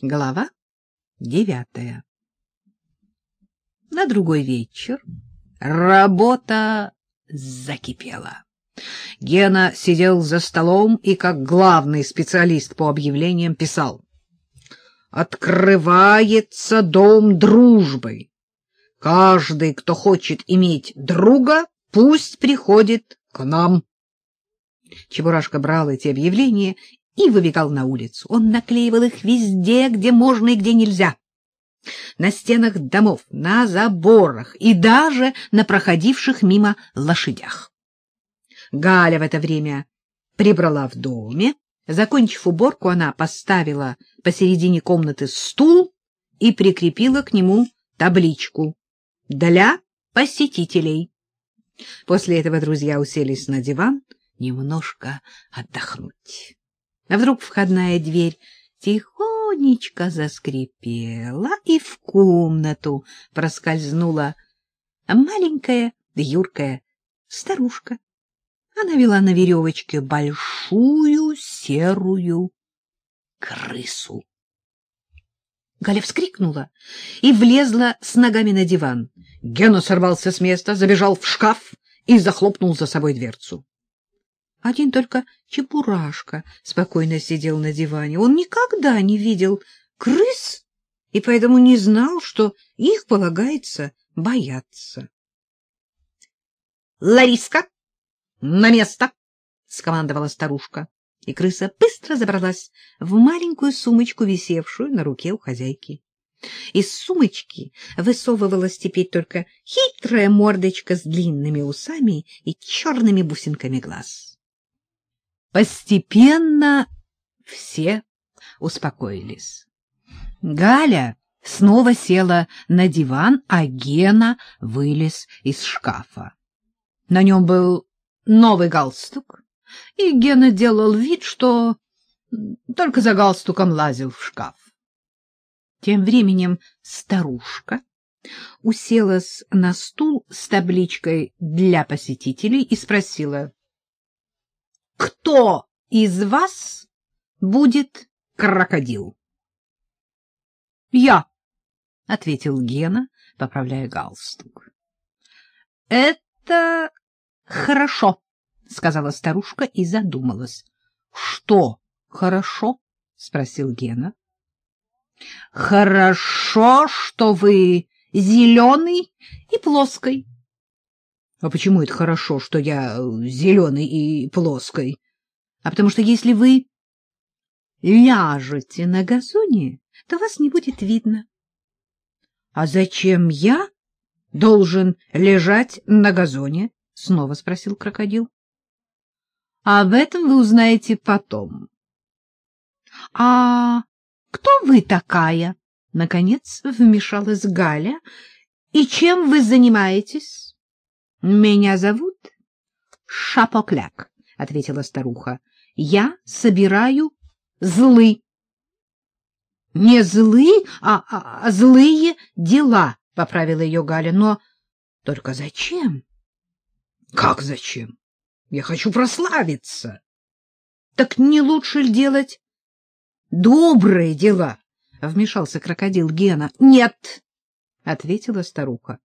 Глава девятая На другой вечер работа закипела. Гена сидел за столом и, как главный специалист по объявлениям, писал «Открывается дом дружбы. Каждый, кто хочет иметь друга, пусть приходит к нам». Чебурашка брал эти объявления и выбегал на улицу. Он наклеивал их везде, где можно и где нельзя. На стенах домов, на заборах и даже на проходивших мимо лошадях. Галя в это время прибрала в доме. Закончив уборку, она поставила посередине комнаты стул и прикрепила к нему табличку «Для посетителей». После этого друзья уселись на диван немножко отдохнуть. А вдруг входная дверь тихонечко заскрипела, и в комнату проскользнула маленькая юркая старушка. Она вела на веревочке большую серую крысу. Галя вскрикнула и влезла с ногами на диван. Гена сорвался с места, забежал в шкаф и захлопнул за собой дверцу. Один только Чебурашка спокойно сидел на диване. Он никогда не видел крыс и поэтому не знал, что их полагается бояться. — Лариска, на место! — скомандовала старушка, и крыса быстро забралась в маленькую сумочку, висевшую на руке у хозяйки. Из сумочки высовывалась теперь только хитрая мордочка с длинными усами и черными бусинками глаз. Постепенно все успокоились. Галя снова села на диван, а Гена вылез из шкафа. На нем был новый галстук, и Гена делал вид, что только за галстуком лазил в шкаф. Тем временем старушка уселась на стул с табличкой «Для посетителей» и спросила, кто из вас будет крокодил? — Я, — ответил Гена, поправляя галстук. — Это хорошо, — сказала старушка и задумалась. — Что хорошо? — спросил Гена. — Хорошо, что вы зеленый и плоский. — А почему это хорошо, что я э, зеленый и плоской? — А потому что если вы ляжете на газоне, то вас не будет видно. — А зачем я должен лежать на газоне? — снова спросил крокодил. — Об этом вы узнаете потом. — А кто вы такая? — наконец вмешалась Галя. — И чем вы занимаетесь? — Меня зовут Шапокляк, — ответила старуха. — Я собираю злы. — Не злы, а, а, а злые дела, — поправила ее Галя. — Но только зачем? — Как зачем? Я хочу прославиться. — Так не лучше ли делать добрые дела? — вмешался крокодил Гена. — Нет, — ответила старуха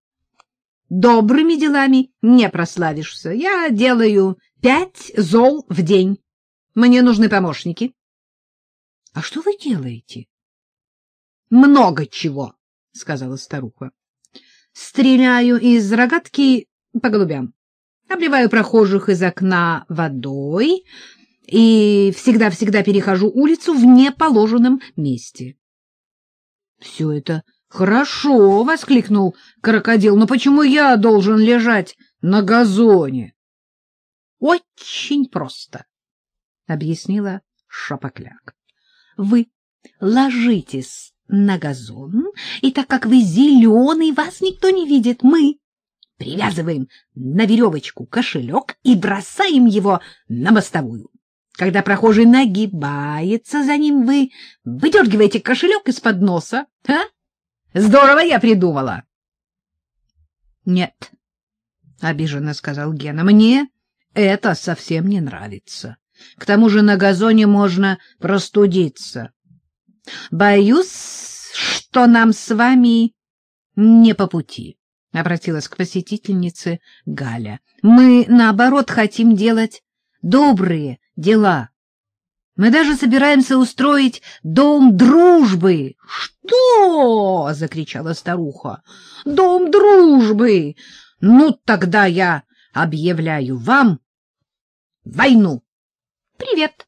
добрыми делами не прославишься. Я делаю пять зол в день. Мне нужны помощники. — А что вы делаете? — Много чего, — сказала старуха. — Стреляю из рогатки по голубям, обливаю прохожих из окна водой и всегда-всегда перехожу улицу в неположенном месте. — Все это Хорошо, воскликнул крокодил. Но почему я должен лежать на газоне? Очень просто, объяснила Шапокляк. Вы ложитесь на газон, и так как вы зеленый, вас никто не видит. Мы привязываем на веревочку кошелек и бросаем его на мостовую. Когда прохожий нагибается за ним, вы выдергиваете кошелек из-под носа, а? Здорово я придумала. — Нет, — обиженно сказал Гена, — мне это совсем не нравится. К тому же на газоне можно простудиться. — Боюсь, что нам с вами не по пути, — обратилась к посетительнице Галя. — Мы, наоборот, хотим делать добрые дела. Мы даже собираемся устроить дом дружбы. — Что? — закричала старуха. — Дом дружбы! Ну, тогда я объявляю вам войну. — Привет.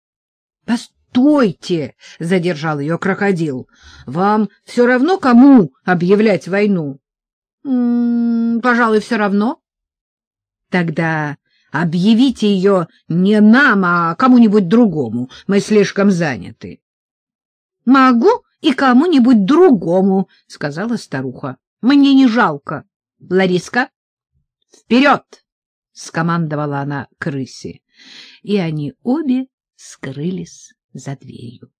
— Постойте, — задержал ее крокодил. — Вам все равно, кому объявлять войну? «М — Пожалуй, все равно. — Тогда объявите ее не нам, а кому-нибудь другому. Мы слишком заняты. — Могу и кому-нибудь другому, — сказала старуха. — Мне не жалко. Лариска, вперед! — скомандовала она крысе, и они обе скрылись за дверью.